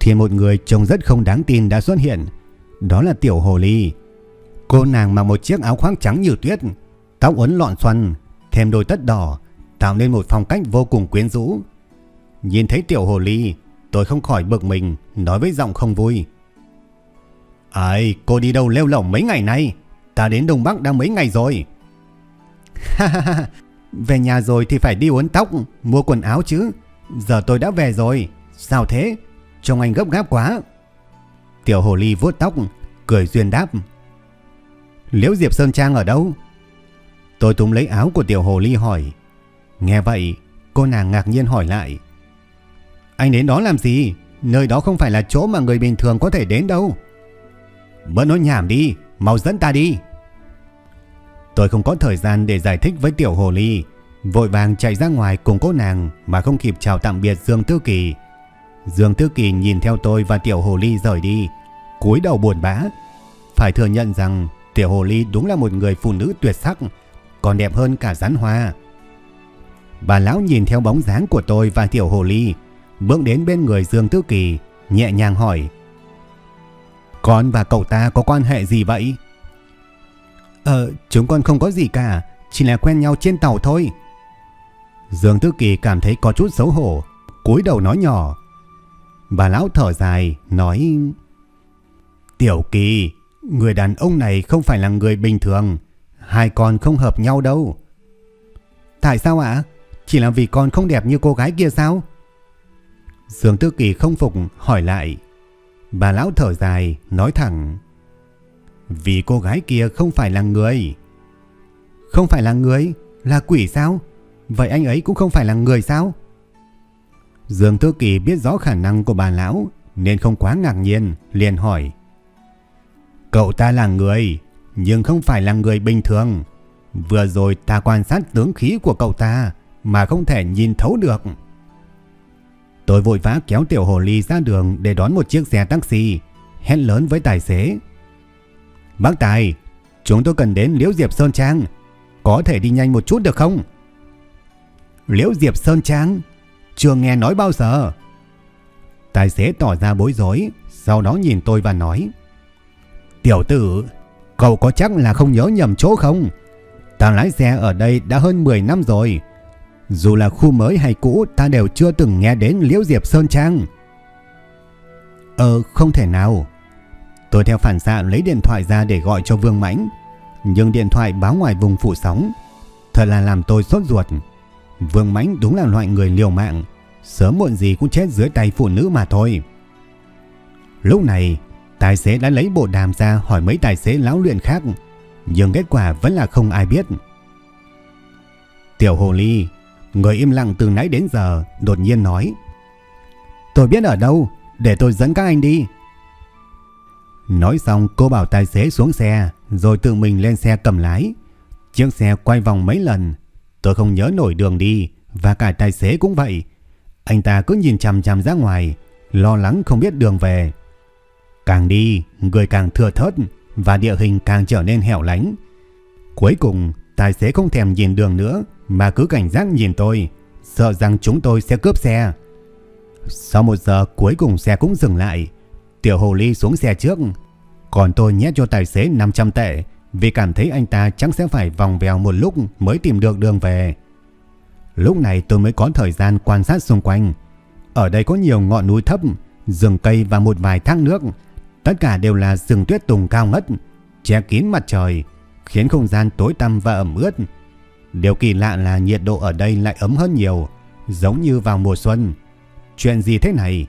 thì một người trông rất không đáng tin đã xuất hiện. Đó là Tiểu Hồ Ly. Cô nàng mặc một chiếc áo khoác trắng như tuyết, tóc uốn lọn xoăn, thêm đôi tất đỏ, tạo nên một phong cách vô cùng quyến rũ. Nhìn thấy Tiểu Hồ Ly, tôi không khỏi bực mình, nói với giọng không vui. Ai, cô đi đâu leo lỏng mấy ngày nay? Ta đến Đông Bắc đã mấy ngày rồi. Ha ha ha, về nhà rồi thì phải đi uốn tóc, mua quần áo chứ. Giờ tôi đã về rồi. Sao thế? Trông anh gấp gáp quá. Tiểu hồ ly vuốt tóc, cười duyên đáp. Liễu Diệp Sơn Trang ở đâu? Tôi túm lấy áo của tiểu hồ ly hỏi. Nghe vậy, cô nàng ngạc nhiên hỏi lại. Anh đến đó làm gì? Nơi đó không phải là chỗ mà người bình thường có thể đến đâu. Bớt nói nhảm đi, mau dẫn ta đi. Tôi không có thời gian để giải thích với tiểu hồ ly, vội vàng chạy ra ngoài cùng cô nàng mà không kịp chào tạm biệt Dương Tư Kỳ. Dương Tư Kỳ nhìn theo tôi và tiểu hồ ly rời đi, cúi đầu buồn bã. Phải thừa nhận rằng Tiểu hồ ly đúng là một người phụ nữ tuyệt sắc, còn đẹp hơn cả rắn hoa. Bà lão nhìn theo bóng dáng của tôi và tiểu hồ ly, bước đến bên người Dương Tư Kỳ, nhẹ nhàng hỏi. Con và cậu ta có quan hệ gì vậy? Ờ, chúng con không có gì cả, chỉ là quen nhau trên tàu thôi. Dương Tư Kỳ cảm thấy có chút xấu hổ, cúi đầu nói nhỏ. Bà lão thở dài, nói... Tiểu Kỳ, người đàn ông này không phải là người bình thường, hai con không hợp nhau đâu. Tại sao ạ? Chỉ là vì con không đẹp như cô gái kia sao? Dương Tư Kỳ không phục hỏi lại. Bà lão thở dài, nói thẳng. Vì cô gái kia không phải là người. Không phải là người? Là quỷ sao? Vậy anh ấy cũng không phải là người sao? Dương Tư Kỳ biết rõ khả năng của bà lão nên không quá ngạc nhiên, liền hỏi. Cậu ta là người, nhưng không phải là người bình thường. Vừa rồi ta quan sát tướng khí của cậu ta mà không thể nhìn thấu được. Tôi vội vã kéo tiểu hồ ly ra đường để đón một chiếc xe taxi, hét lớn với tài xế. Bác Tài, chúng tôi cần đến Liễu Diệp Sơn Trang, có thể đi nhanh một chút được không? Liễu Diệp Sơn Trang? Chưa nghe nói bao giờ. Tài xế tỏ ra bối rối, sau đó nhìn tôi và nói. Tiểu tử, cậu có chắc là không nhớ nhầm chỗ không? Ta lái xe ở đây đã hơn 10 năm rồi. Dù là khu mới hay cũ ta đều chưa từng nghe đến Liễu Diệp Sơn Trang. Ờ không thể nào. Tôi theo phản xạ lấy điện thoại ra để gọi cho Vương Mãnh. Nhưng điện thoại báo ngoài vùng phủ sóng. Thật là làm tôi sốt ruột. Vương Mãnh đúng là loại người liều mạng. Sớm muộn gì cũng chết dưới tay phụ nữ mà thôi. Lúc này Tài xế đã lấy bộ đàm ra hỏi mấy tài xế lão luyện khác, nhưng kết quả vẫn là không ai biết. Tiểu Hồ Ly, người im lặng từ nãy đến giờ, đột nhiên nói. Tôi biết ở đâu, để tôi dẫn các anh đi. Nói xong cô bảo tài xế xuống xe, rồi tự mình lên xe cầm lái. Chiếc xe quay vòng mấy lần, tôi không nhớ nổi đường đi, và cả tài xế cũng vậy. Anh ta cứ nhìn chằm chằm ra ngoài, lo lắng không biết đường về. Càng đi, người càng thừa thớt và địa hình càng trở nên hẻo lánh. Cuối cùng, tài xế không thèm nhìn đường nữa mà cứ cảnh giác nhìn tôi, sợ rằng chúng tôi sẽ cướp xe. Sau một giờ cuối cùng xe cũng dừng lại. Tiểu Hồ Ly xuống xe trước, còn tôi nhét cho tài xế 500 tệ vì cảm thấy anh ta chắc sẽ phải vòng vèo một lúc mới tìm được đường về. Lúc này tôi mới có thời gian quan sát xung quanh. Ở đây có nhiều ngọn núi thấp, rừng cây và một vài thác nước Tất cả đều là rừng tuyết tùng cao ngất, che kín mặt trời, khiến không gian tối tăm và ẩm ướt. Điều kỳ lạ là nhiệt độ ở đây lại ấm hơn nhiều, giống như vào mùa xuân. Chuyện gì thế này?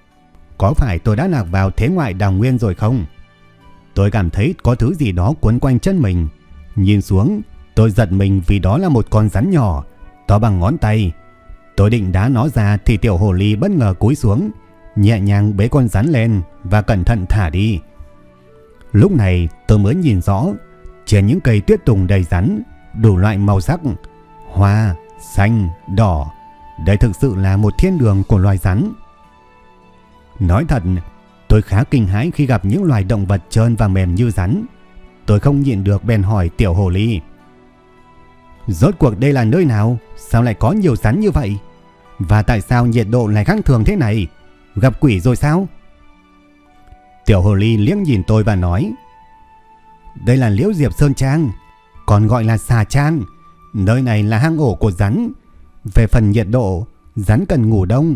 Có phải tôi đã lạc vào thế ngoại đào nguyên rồi không? Tôi cảm thấy có thứ gì đó cuốn quanh chân mình. Nhìn xuống, tôi giật mình vì đó là một con rắn nhỏ, to bằng ngón tay. Tôi định đá nó ra thì tiểu hồ ly bất ngờ cúi xuống, nhẹ nhàng bế con rắn lên và cẩn thận thả đi. Lúc này tôi mới nhìn rõ, trên những cây tuyết tùng đầy rắn, đủ loại màu sắc, hoa, xanh, đỏ. Đây thực sự là một thiên đường của loài rắn. Nói thật, tôi khá kinh hãi khi gặp những loài động vật trơn và mềm như rắn. Tôi không nhịn được bèn hỏi tiểu hồ ly. Rốt cuộc đây là nơi nào? Sao lại có nhiều rắn như vậy? Và tại sao nhiệt độ lại khác thường thế này? Gặp quỷ rồi sao? Tiểu hồ ly liếc nhìn tôi và nói, Đây là liễu diệp Sơn Trang, Còn gọi là xà trang. Nơi này là hang ổ của rắn. Về phần nhiệt độ, Rắn cần ngủ đông,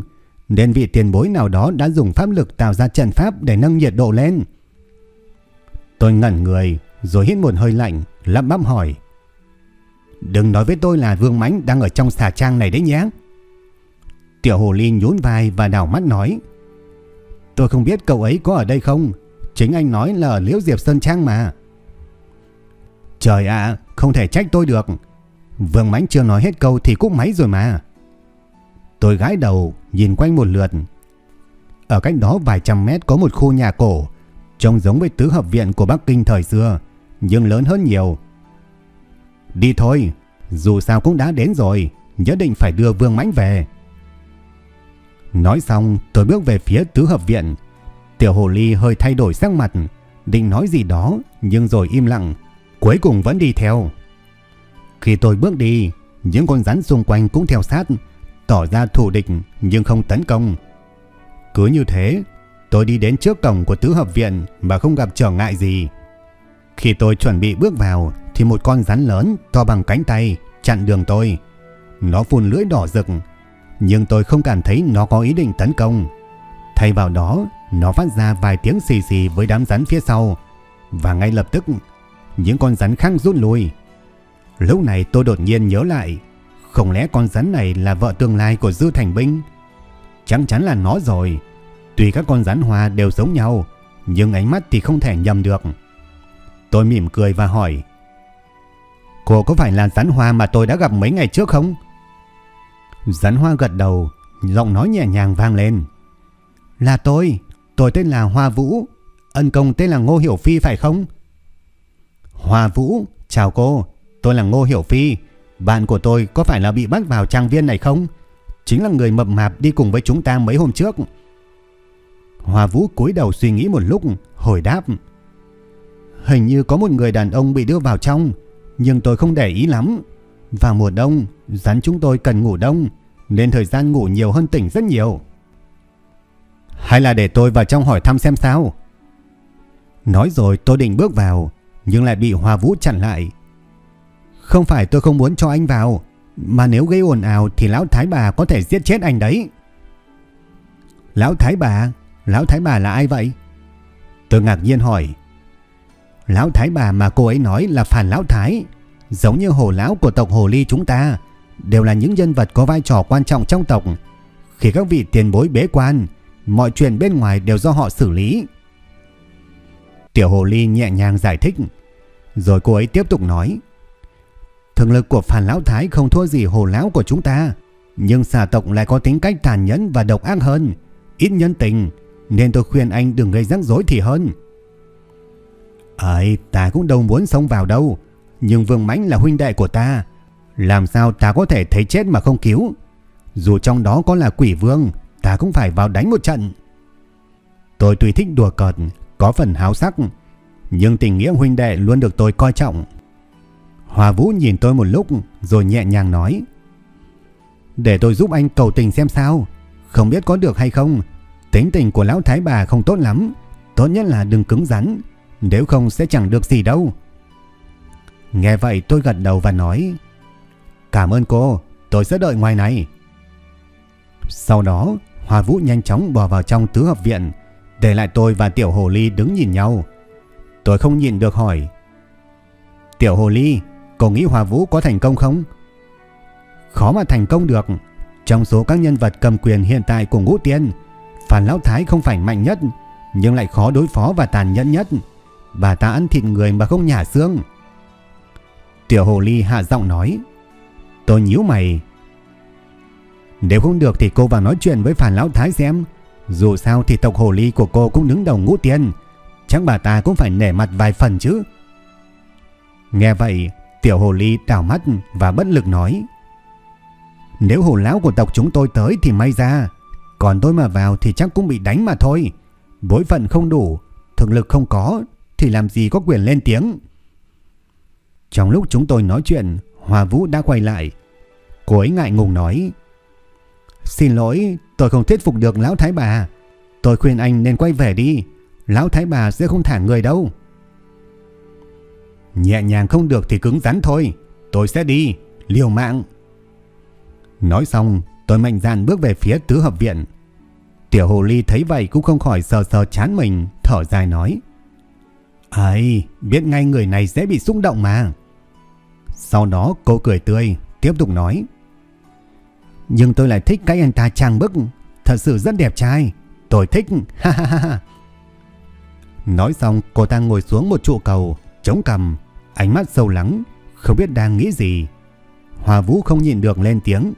Nên vị tiền bối nào đó đã dùng pháp lực tạo ra trận pháp để nâng nhiệt độ lên. Tôi ngẩn người, Rồi hít một hơi lạnh, Lắp bắp hỏi, Đừng nói với tôi là Vương Mãnh đang ở trong xà trang này đấy nhé. Tiểu hồ ly nhún vai và đảo mắt nói, Tôi không biết cậu ấy có ở đây không. Chính anh nói là ở Liễu Diệp Sơn Trang mà. Trời ạ, Không thể trách tôi được. Vương Mãnh chưa nói hết câu thì cúp máy rồi mà. Tôi gãi đầu, Nhìn quanh một lượt. Ở cách đó vài trăm mét có một khu nhà cổ, Trông giống với tứ hợp viện của Bắc Kinh thời xưa, Nhưng lớn hơn nhiều. Đi thôi, Dù sao cũng đã đến rồi, Nhất định phải đưa Vương Mãnh về. Nói xong tôi bước về phía tứ hợp viện. Tiểu hồ ly hơi thay đổi sắc mặt, định nói gì đó nhưng rồi im lặng. cuối cùng vẫn đi theo. Khi tôi bước đi, những con rắn xung quanh cũng theo sát, tỏ ra thù địch nhưng không tấn công. Cứ như thế, tôi đi đến trước cổng của tứ hợp viện mà không gặp trở ngại gì. Khi tôi chuẩn bị bước vào thì một con rắn lớn to bằng cánh tay chặn đường tôi. Nó phun lưỡi đỏ rực, nhưng tôi không cảm thấy nó có ý định tấn công. Thay vào đó, nó phát ra vài tiếng xì xì với đám rắn phía sau và ngay lập tức những con rắn khác rút lui. Lúc này tôi đột nhiên nhớ lại, không lẽ con rắn này là vợ tương lai của Dư Thành Binh? Chắc chắn là nó rồi. Tuy các con rắn hoa đều giống nhau, nhưng ánh mắt thì không thể nhầm được. Tôi mỉm cười và hỏi, Cô có phải là rắn hoa mà tôi đã gặp mấy ngày trước không? Rắn hoa gật đầu, giọng nói nhẹ nhàng vang lên. Là tôi, tôi tên là Hoa Vũ, ân công tên là Ngô Hiểu Phi phải không? Hoa Vũ, chào cô, tôi là Ngô Hiểu Phi, bạn của tôi có phải là bị bắt vào trang viên này không? Chính là người mập mạp đi cùng với chúng ta mấy hôm trước. Hoa Vũ cúi đầu suy nghĩ một lúc, hồi đáp. Hình như có một người đàn ông bị đưa vào trong, nhưng tôi không để ý lắm. Vào mùa đông, rắn chúng tôi cần ngủ đông, nên thời gian ngủ nhiều hơn tỉnh rất nhiều. Hay là để tôi vào trong hỏi thăm xem sao? Nói rồi tôi định bước vào, nhưng lại bị Hoa Vũ chặn lại. Không phải tôi không muốn cho anh vào, mà nếu gây ồn ào thì lão thái bà có thể giết chết anh đấy. Lão thái bà? Lão thái bà là ai vậy? Tôi ngạc nhiên hỏi. Lão thái bà mà cô ấy nói là phản lão thái, giống như hồ lão của tộc hồ ly chúng ta, đều là những nhân vật có vai trò quan trọng trong tộc. Khi các vị tiền bối bế quan, mọi chuyện bên ngoài đều do họ xử lý. Tiểu hồ ly nhẹ nhàng giải thích, rồi cô ấy tiếp tục nói. Thực lực của phản lão thái không thua gì hồ lão của chúng ta, nhưng xà tộc lại có tính cách tàn nhẫn và độc ác hơn, ít nhân tình, nên tôi khuyên anh đừng gây rắc rối thì hơn. Ấy, ta cũng đâu muốn xông vào đâu, nhưng Vương Mãnh là huynh đệ của ta, làm sao ta có thể thấy chết mà không cứu? Dù trong đó có là quỷ vương, ta cũng phải vào đánh một trận. Tôi tùy thích đùa cợt, có phần háo sắc, nhưng tình nghĩa huynh đệ luôn được tôi coi trọng. Hòa Vũ nhìn tôi một lúc rồi nhẹ nhàng nói. Để tôi giúp anh cầu tình xem sao. Không biết có được hay không. Tính tình của lão thái bà không tốt lắm. Tốt nhất là đừng cứng rắn. Nếu không sẽ chẳng được gì đâu. Nghe vậy tôi gật đầu và nói. Cảm ơn cô. Tôi sẽ đợi ngoài này. Sau đó Hòa Vũ nhanh chóng bò vào trong tứ hợp viện. Để lại tôi và Tiểu Hồ Ly đứng nhìn nhau. Tôi không nhìn được hỏi. Tiểu Hồ Ly, Cô nghĩ Hòa Vũ có thành công không? Khó mà thành công được. Trong số các nhân vật cầm quyền hiện tại của Ngũ Tiên, Phản Lão Thái không phải mạnh nhất, nhưng lại khó đối phó và tàn nhẫn nhất. Bà ta ăn thịt người mà không nhả xương. Tiểu Hồ Ly hạ giọng nói. Tôi nhíu mày. Nếu không được thì cô vào nói chuyện với Phản Lão Thái xem. Dù sao thì tộc Hồ Ly của cô cũng đứng đầu Ngũ Tiên. Chắc bà ta cũng phải nể mặt vài phần chứ. Nghe vậy, Tiểu hồ ly đảo mắt và bất lực nói. Nếu hồ lão của tộc chúng tôi tới thì may ra. Còn tôi mà vào thì chắc cũng bị đánh mà thôi. Bối phận không đủ, thực lực không có thì làm gì có quyền lên tiếng. Trong lúc chúng tôi nói chuyện, Hòa Vũ đã quay lại. Cô ấy ngại ngùng nói. Xin lỗi, tôi không thuyết phục được Lão Thái Bà. Tôi khuyên anh nên quay về đi. Lão Thái Bà sẽ không thả người đâu. Nhẹ nhàng không được thì cứng rắn thôi. Tôi sẽ đi, liều mạng. Nói xong, tôi mạnh dạn bước về phía tứ hợp viện. Tiểu hồ ly thấy vậy cũng không khỏi sờ sờ chán mình, thở dài nói. Ấy, biết ngay người này sẽ bị xúc động mà. Sau đó cô cười tươi, tiếp tục nói. Nhưng tôi lại thích cái anh ta trang bức, thật sự rất đẹp trai. Tôi thích, ha ha ha. Nói xong cô ta ngồi xuống một trụ cầu, chống cằm, ánh mắt sâu lắng, không biết đang nghĩ gì. Hòa Vũ không nhìn được lên tiếng.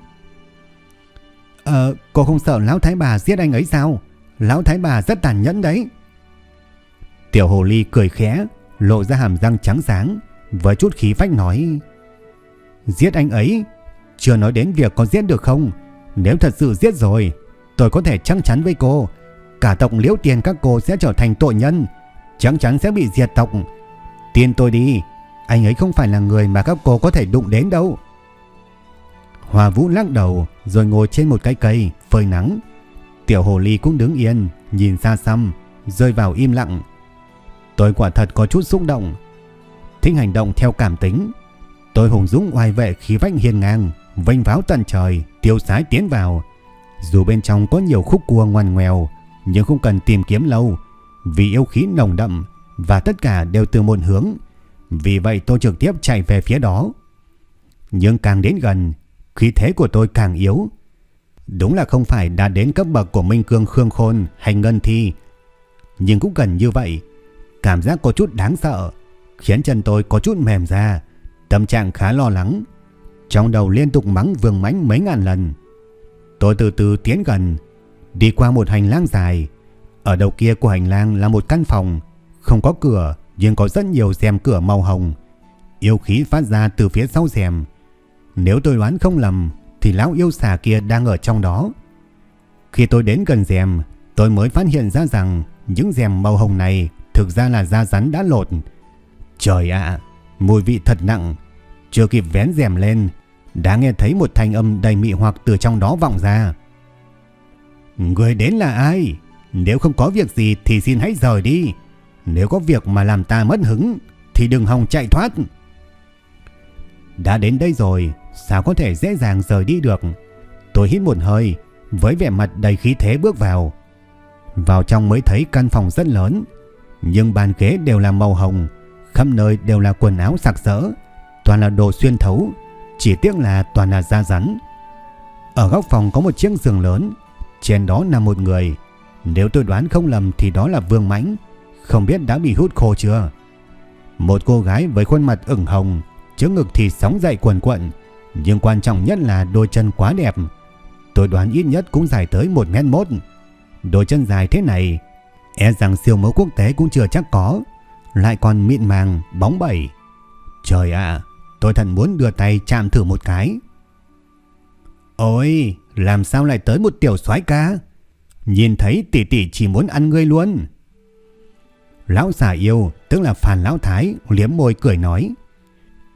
Ờ, cô không sợ Lão Thái Bà giết anh ấy sao? Lão Thái Bà rất tàn nhẫn đấy. Tiểu Hồ Ly cười khẽ, lộ ra hàm răng trắng sáng, với chút khí phách nói. Giết anh ấy? Chưa nói đến việc có giết được không? Nếu thật sự giết rồi, tôi có thể chắc chắn với cô. Cả tộc liễu tiền các cô sẽ trở thành tội nhân. Chắc chắn sẽ bị diệt tộc. Tin tôi đi, Anh ấy không phải là người mà các cô có thể đụng đến đâu. Hòa Vũ lắc đầu rồi ngồi trên một cái cây phơi nắng. Tiểu hồ ly cũng đứng yên, nhìn xa xăm, rơi vào im lặng. Tôi quả thật có chút xúc động. Thích hành động theo cảm tính. Tôi hùng dũng oai vệ khí vách hiền ngang, vênh váo tận trời, tiêu sái tiến vào. Dù bên trong có nhiều khúc cua ngoằn ngoèo, nhưng không cần tìm kiếm lâu, vì yêu khí nồng đậm và tất cả đều từ một hướng. Vì vậy tôi trực tiếp chạy về phía đó. Nhưng càng đến gần, khí thế của tôi càng yếu. Đúng là không phải đã đến cấp bậc của Minh Cương Khương Khôn hay Ngân Thi, nhưng cũng gần như vậy. Cảm giác có chút đáng sợ, khiến chân tôi có chút mềm ra, tâm trạng khá lo lắng. Trong đầu liên tục mắng vương mãnh mấy ngàn lần. Tôi từ từ tiến gần, đi qua một hành lang dài. Ở đầu kia của hành lang là một căn phòng, không có cửa nhưng có rất nhiều rèm cửa màu hồng. Yêu khí phát ra từ phía sau rèm. Nếu tôi đoán không lầm thì lão yêu xà kia đang ở trong đó. Khi tôi đến gần rèm, tôi mới phát hiện ra rằng những rèm màu hồng này thực ra là da rắn đã lột. Trời ạ, mùi vị thật nặng. Chưa kịp vén rèm lên, đã nghe thấy một thanh âm đầy mị hoặc từ trong đó vọng ra. Người đến là ai? Nếu không có việc gì thì xin hãy rời đi. Nếu có việc mà làm ta mất hứng thì đừng hòng chạy thoát. Đã đến đây rồi, sao có thể dễ dàng rời đi được? Tôi hít một hơi, với vẻ mặt đầy khí thế bước vào. Vào trong mới thấy căn phòng rất lớn, nhưng bàn ghế đều là màu hồng, khắp nơi đều là quần áo sặc sỡ, toàn là đồ xuyên thấu, chỉ tiếc là toàn là da rắn. Ở góc phòng có một chiếc giường lớn, trên đó nằm một người. Nếu tôi đoán không lầm thì đó là Vương Mãnh, không biết đã bị hút khô chưa. Một cô gái với khuôn mặt ửng hồng, trước ngực thì sóng dậy quần quận, nhưng quan trọng nhất là đôi chân quá đẹp. Tôi đoán ít nhất cũng dài tới 1 mét 1. Đôi chân dài thế này, e rằng siêu mẫu quốc tế cũng chưa chắc có, lại còn mịn màng, bóng bẩy. Trời ạ, tôi thật muốn đưa tay chạm thử một cái. Ôi, làm sao lại tới một tiểu soái ca? Nhìn thấy tỷ tỷ chỉ muốn ăn ngươi luôn. Lão giả yêu, tức là Phàn Lão Thái, liếm môi cười nói.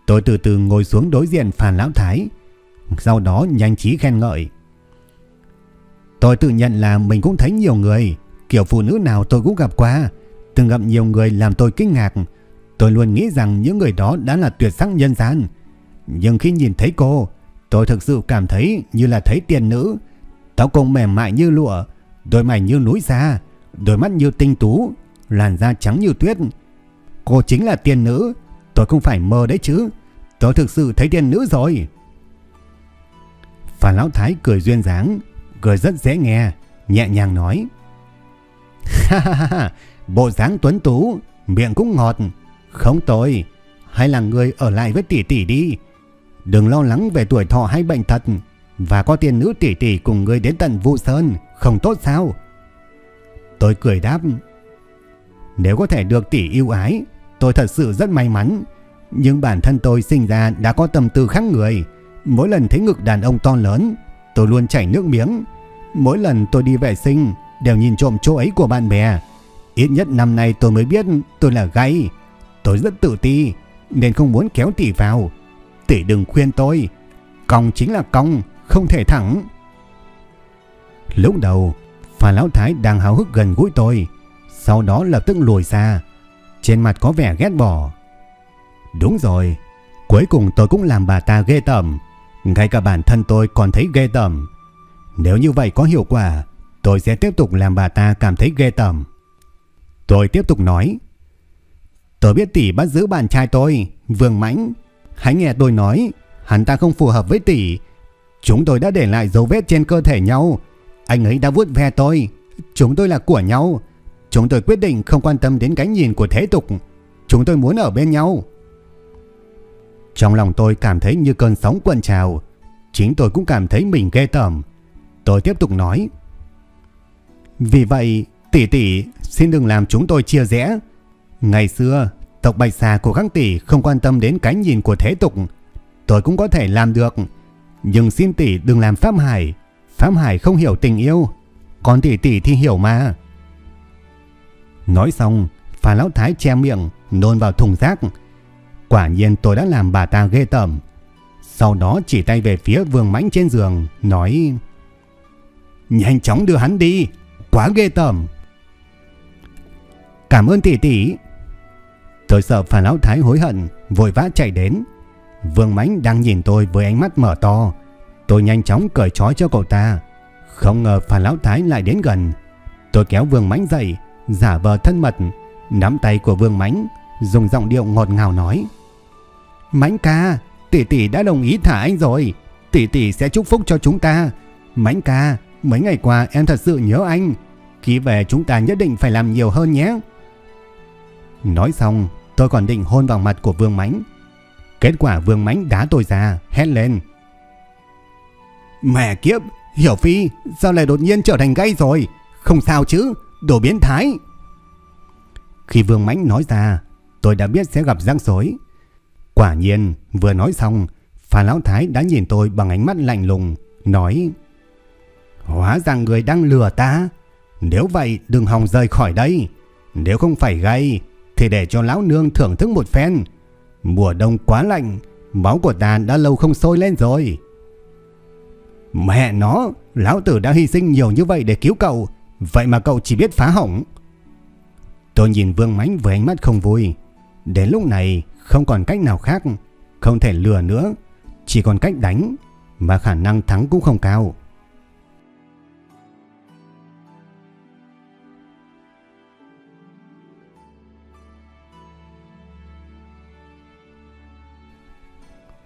Tôi từ từ ngồi xuống đối diện Phàn Lão Thái, sau đó nhanh trí khen ngợi. Tôi tự nhận là mình cũng thấy nhiều người, kiểu phụ nữ nào tôi cũng gặp qua, từng gặp nhiều người làm tôi kinh ngạc. Tôi luôn nghĩ rằng những người đó đã là tuyệt sắc nhân gian. Nhưng khi nhìn thấy cô, tôi thực sự cảm thấy như là thấy tiền nữ. Tóc công mềm mại như lụa, đôi mày như núi xa, đôi mắt như tinh tú, làn da trắng như tuyết. Cô chính là tiền nữ, tôi không phải mơ đấy chứ. Tôi thực sự thấy tiền nữ rồi. Phan Lão Thái cười duyên dáng, cười rất dễ nghe, nhẹ nhàng nói. ha Ha ha ha, bộ dáng tuấn tú, miệng cũng ngọt, không tồi. Hay là người ở lại với tỷ tỷ đi. Đừng lo lắng về tuổi thọ hay bệnh thật và có tiền nữ tỷ tỷ cùng người đến tận Vũ Sơn, không tốt sao? Tôi cười đáp. Nếu có thể được tỷ yêu ái, tôi thật sự rất may mắn. Nhưng bản thân tôi sinh ra đã có tâm tư khác người. Mỗi lần thấy ngực đàn ông to lớn, tôi luôn chảy nước miếng. Mỗi lần tôi đi vệ sinh, đều nhìn trộm chỗ ấy của bạn bè. Ít nhất năm nay tôi mới biết tôi là gay. Tôi rất tự ti, nên không muốn kéo tỷ vào. Tỷ đừng khuyên tôi. Cong chính là cong, không thể thẳng. Lúc đầu, Phà Lão Thái đang háo hức gần gũi tôi. Sau đó lập tức lùi xa. Trên mặt có vẻ ghét bỏ. Đúng rồi, cuối cùng tôi cũng làm bà ta ghê tởm. Ngay cả bản thân tôi còn thấy ghê tởm. Nếu như vậy có hiệu quả, tôi sẽ tiếp tục làm bà ta cảm thấy ghê tởm. Tôi tiếp tục nói. Tôi biết tỷ bắt giữ bạn trai tôi, Vương Mãnh. Hãy nghe tôi nói, hắn ta không phù hợp với tỷ. Chúng tôi đã để lại dấu vết trên cơ thể nhau. Anh ấy đã vuốt ve tôi. Chúng tôi là của nhau. Chúng tôi quyết định không quan tâm đến cái nhìn của thế tục. Chúng tôi muốn ở bên nhau. Trong lòng tôi cảm thấy như cơn sóng cuộn trào. Chính tôi cũng cảm thấy mình ghê tởm. Tôi tiếp tục nói. Vì vậy, tỷ tỷ xin đừng làm chúng tôi chia rẽ. Ngày xưa, tộc Bạch Xà của các tỷ không quan tâm đến cái nhìn của thế tục. Tôi cũng có thể làm được. Nhưng xin tỷ đừng làm Pháp Hải. Pháp Hải không hiểu tình yêu. Còn tỷ tỷ thì hiểu mà. Nói xong, Phà Lão Thái che miệng, nôn vào thùng rác. Quả nhiên tôi đã làm bà ta ghê tởm. Sau đó chỉ tay về phía vương mãnh trên giường, nói Nhanh chóng đưa hắn đi, quá ghê tởm. Cảm ơn tỷ tỷ. Tôi sợ phà lão thái hối hận, vội vã chạy đến. Vương mãnh đang nhìn tôi với ánh mắt mở to. Tôi nhanh chóng cởi trói cho cậu ta. Không ngờ phà lão thái lại đến gần. Tôi kéo vương mãnh dậy, giả vờ thân mật, nắm tay của vương mãnh, dùng giọng điệu ngọt ngào nói. Mãnh ca, tỷ tỷ đã đồng ý thả anh rồi. Tỷ tỷ sẽ chúc phúc cho chúng ta. Mãnh ca, mấy ngày qua em thật sự nhớ anh. Khi về chúng ta nhất định phải làm nhiều hơn nhé. Nói xong, tôi còn định hôn vào mặt của Vương Mánh. Kết quả Vương Mánh đá tôi ra, hét lên. Mẹ kiếp, Hiểu Phi, sao lại đột nhiên trở thành gay rồi? Không sao chứ, đồ biến thái. Khi Vương Mánh nói ra, tôi đã biết sẽ gặp rắc rối. Quả nhiên, vừa nói xong, Phà Lão Thái đã nhìn tôi bằng ánh mắt lạnh lùng, nói Hóa ra người đang lừa ta. Nếu vậy đừng hòng rời khỏi đây. Nếu không phải gay, thì để cho lão nương thưởng thức một phen. Mùa đông quá lạnh, máu của ta đã lâu không sôi lên rồi. Mẹ nó, lão tử đã hy sinh nhiều như vậy để cứu cậu, vậy mà cậu chỉ biết phá hỏng. Tôi nhìn Vương Mánh với ánh mắt không vui. Đến lúc này không còn cách nào khác, không thể lừa nữa, chỉ còn cách đánh, mà khả năng thắng cũng không cao.